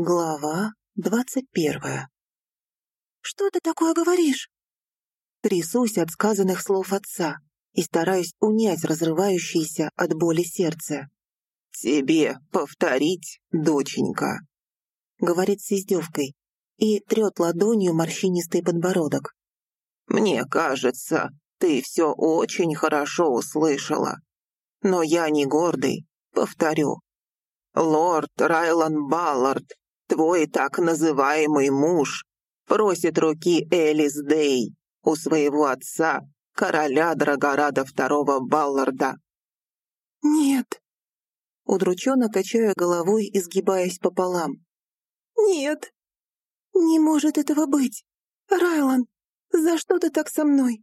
Глава двадцать первая. «Что ты такое говоришь?» Трясусь от сказанных слов отца и стараюсь унять разрывающееся от боли сердце. «Тебе повторить, доченька», — говорит с издевкой и трет ладонью морщинистый подбородок. «Мне кажется, ты все очень хорошо услышала. Но я не гордый, повторю. Лорд Райлан Баллард Твой так называемый муж просит руки Элис Дей у своего отца, короля Драгорада II Балларда». «Нет», удрученно качая головой и сгибаясь пополам. «Нет, не может этого быть. Райлан, за что ты так со мной?»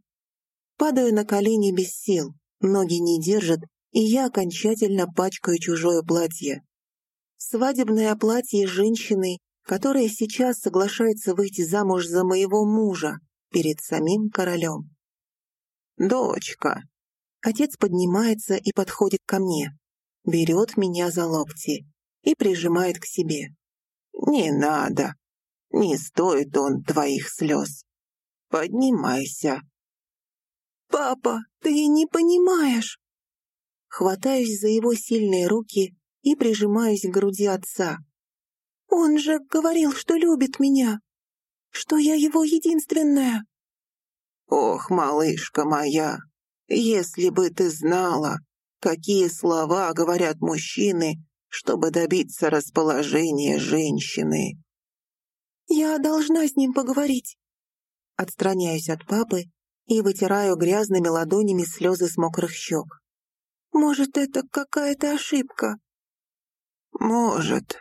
Падаю на колени без сил, ноги не держат, и я окончательно пачкаю чужое платье. Свадебное платье женщины, которая сейчас соглашается выйти замуж за моего мужа перед самим королем. «Дочка!» Отец поднимается и подходит ко мне, берет меня за локти и прижимает к себе. «Не надо, не стоит он твоих слез. Поднимайся». «Папа, ты не понимаешь!» Хватаюсь за его сильные руки и прижимаюсь к груди отца. «Он же говорил, что любит меня, что я его единственная». «Ох, малышка моя, если бы ты знала, какие слова говорят мужчины, чтобы добиться расположения женщины». «Я должна с ним поговорить». Отстраняюсь от папы и вытираю грязными ладонями слезы с мокрых щек. «Может, это какая-то ошибка?» «Может».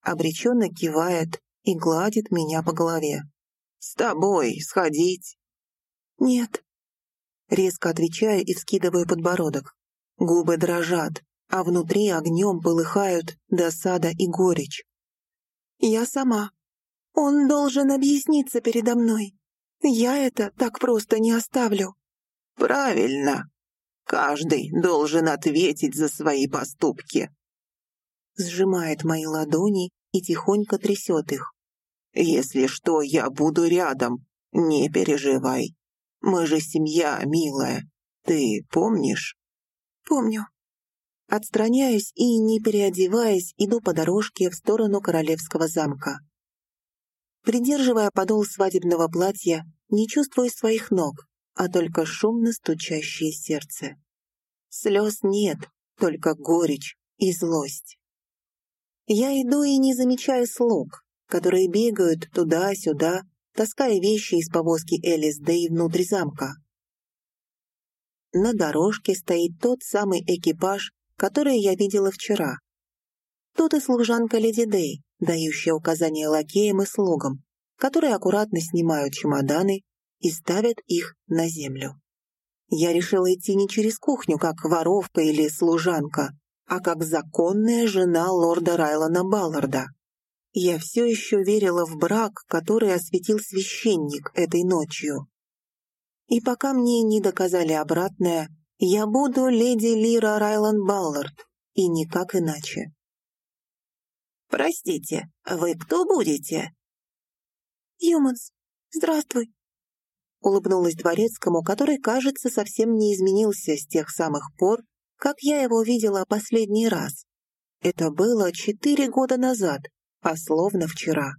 Обреченно кивает и гладит меня по голове. «С тобой сходить?» «Нет». Резко отвечаю и вскидываю подбородок. Губы дрожат, а внутри огнем полыхают досада и горечь. «Я сама. Он должен объясниться передо мной. Я это так просто не оставлю». «Правильно. Каждый должен ответить за свои поступки», сжимает мои ладони и тихонько трясет их. «Если что, я буду рядом, не переживай. Мы же семья, милая. Ты помнишь?» «Помню». Отстраняюсь и, не переодеваясь, иду по дорожке в сторону королевского замка. Придерживая подол свадебного платья, не чувствую своих ног, а только шумно стучащее сердце. Слез нет, только горечь и злость. Я иду и не замечаю слуг, которые бегают туда-сюда, таская вещи из повозки Элис Дэй внутрь замка. На дорожке стоит тот самый экипаж, который я видела вчера. Тут и служанка Леди Дэй, дающая указания лакеям и слугам, которые аккуратно снимают чемоданы и ставят их на землю. Я решила идти не через кухню, как воровка или служанка, а как законная жена лорда Райлана Балларда. Я все еще верила в брак, который осветил священник этой ночью. И пока мне не доказали обратное, я буду леди Лира Райлан Баллард, и никак иначе. «Простите, вы кто будете?» «Юманс, здравствуй», улыбнулась дворецкому, который, кажется, совсем не изменился с тех самых пор, как я его видела последний раз. Это было четыре года назад, а словно вчера.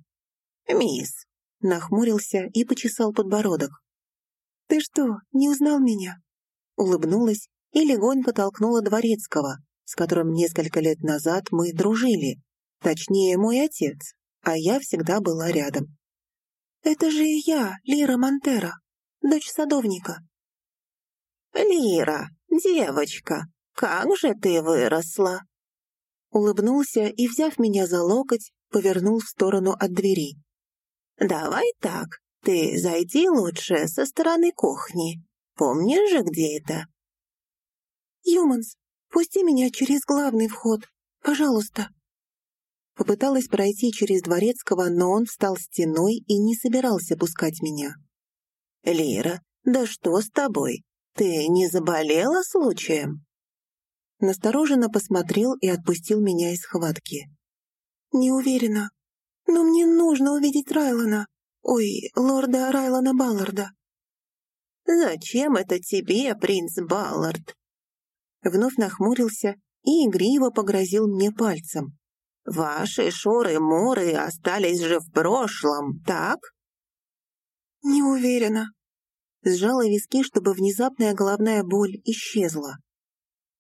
«Мисс», — нахмурился и почесал подбородок. «Ты что, не узнал меня?» Улыбнулась и легонько толкнула Дворецкого, с которым несколько лет назад мы дружили. Точнее, мой отец, а я всегда была рядом. «Это же я, Лира Монтера, дочь садовника». «Лира, девочка, как же ты выросла!» Улыбнулся и, взяв меня за локоть, повернул в сторону от двери. «Давай так, ты зайди лучше со стороны кухни. Помнишь же, где это?» «Юманс, пусти меня через главный вход, пожалуйста». Попыталась пройти через Дворецкого, но он встал стеной и не собирался пускать меня. «Лира, да что с тобой? Ты не заболела случаем?» Настороженно посмотрел и отпустил меня из схватки. «Не уверена. Но мне нужно увидеть Райлона. Ой, лорда Райлона Балларда. «Зачем это тебе, принц Баллард?» Вновь нахмурился и игриво погрозил мне пальцем. «Ваши шоры-моры остались же в прошлом, так?» «Не уверена». Сжала виски, чтобы внезапная головная боль исчезла.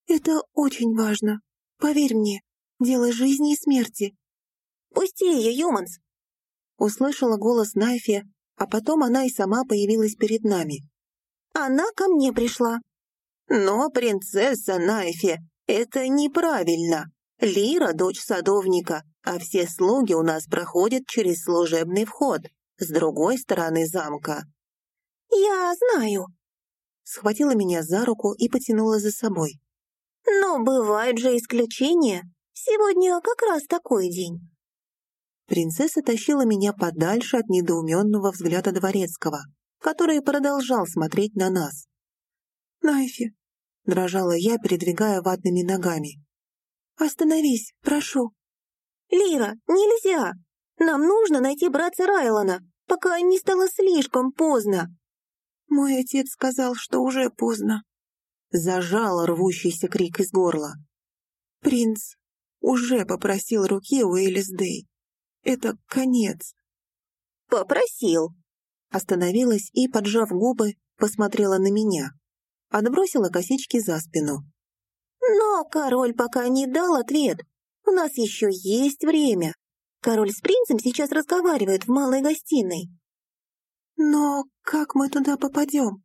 «Это очень важно. Поверь мне, дело жизни и смерти». «Пусти ее, Юманс!» Услышала голос Найфи, а потом она и сама появилась перед нами. «Она ко мне пришла». «Но, принцесса Найфи, это неправильно. Лира — дочь садовника, а все слуги у нас проходят через служебный вход с другой стороны замка». «Я знаю», — схватила меня за руку и потянула за собой. «Но бывают же исключения. Сегодня как раз такой день». Принцесса тащила меня подальше от недоуменного взгляда дворецкого, который продолжал смотреть на нас. «Найфи», — дрожала я, передвигая ватными ногами. «Остановись, прошу». «Лира, нельзя! Нам нужно найти братца Райлона, пока не стало слишком поздно». «Мой отец сказал, что уже поздно». Зажал рвущийся крик из горла. «Принц уже попросил руки у Элис Дэй. Это конец». «Попросил». Остановилась и, поджав губы, посмотрела на меня. Отбросила косички за спину. «Но король пока не дал ответ. У нас еще есть время. Король с принцем сейчас разговаривает в малой гостиной». «Но как мы туда попадем?»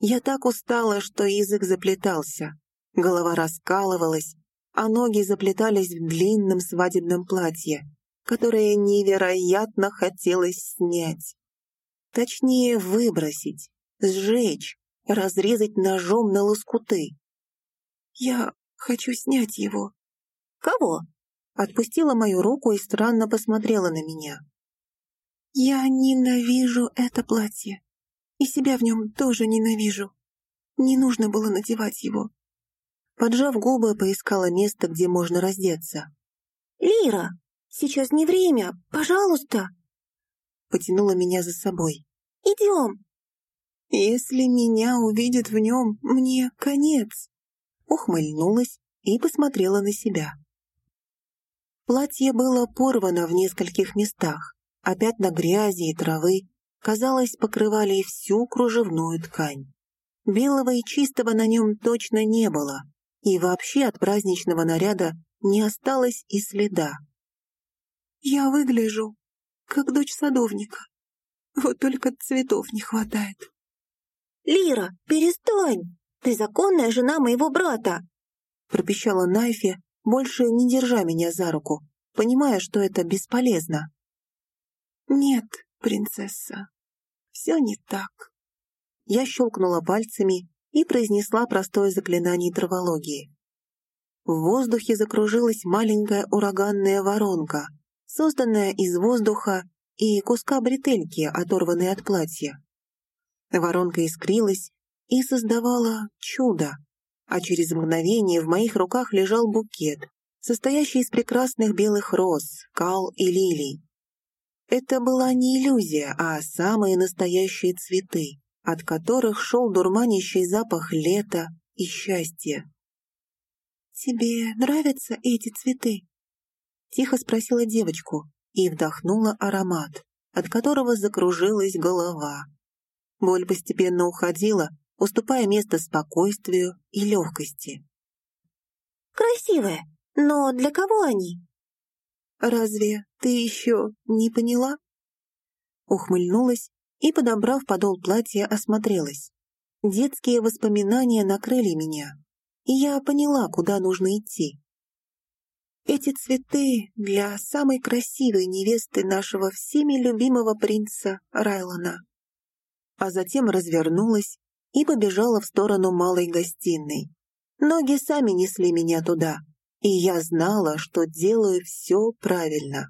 Я так устала, что язык заплетался. Голова раскалывалась, а ноги заплетались в длинном свадебном платье, которое невероятно хотелось снять. Точнее, выбросить, сжечь, разрезать ножом на лоскуты. «Я хочу снять его». «Кого?» Отпустила мою руку и странно посмотрела на меня. «Я ненавижу это платье. И себя в нем тоже ненавижу. Не нужно было надевать его». Поджав губы, поискала место, где можно раздеться. «Лира, сейчас не время, пожалуйста!» Потянула меня за собой. «Идем!» «Если меня увидят в нем, мне конец!» ухмыльнулась и посмотрела на себя. Платье было порвано в нескольких местах, а пятна грязи и травы, казалось, покрывали всю кружевную ткань. Белого и чистого на нем точно не было, и вообще от праздничного наряда не осталось и следа. «Я выгляжу, как дочь садовника. Вот только цветов не хватает». «Лира, перестань!» Ты законная жена моего брата!» пропищала Найфи, больше не держа меня за руку, понимая, что это бесполезно. «Нет, принцесса, все не так». Я щелкнула пальцами и произнесла простое заклинание травологии. В воздухе закружилась маленькая ураганная воронка, созданная из воздуха и куска бретельки, оторванной от платья. Воронка искрилась и создавала чудо, а через мгновение в моих руках лежал букет, состоящий из прекрасных белых роз, кал и лилий. Это была не иллюзия, а самые настоящие цветы, от которых шел дурманящий запах лета и счастья. «Тебе нравятся эти цветы?» Тихо спросила девочку и вдохнула аромат, от которого закружилась голова. Боль постепенно уходила, уступая место спокойствию и легкости. «Красивая, но для кого они?» «Разве ты еще не поняла?» Ухмыльнулась и, подобрав подол платья, осмотрелась. Детские воспоминания накрыли меня, и я поняла, куда нужно идти. Эти цветы для самой красивой невесты нашего всеми любимого принца Райлона. А затем развернулась и побежала в сторону малой гостиной. Ноги сами несли меня туда, и я знала, что делаю все правильно.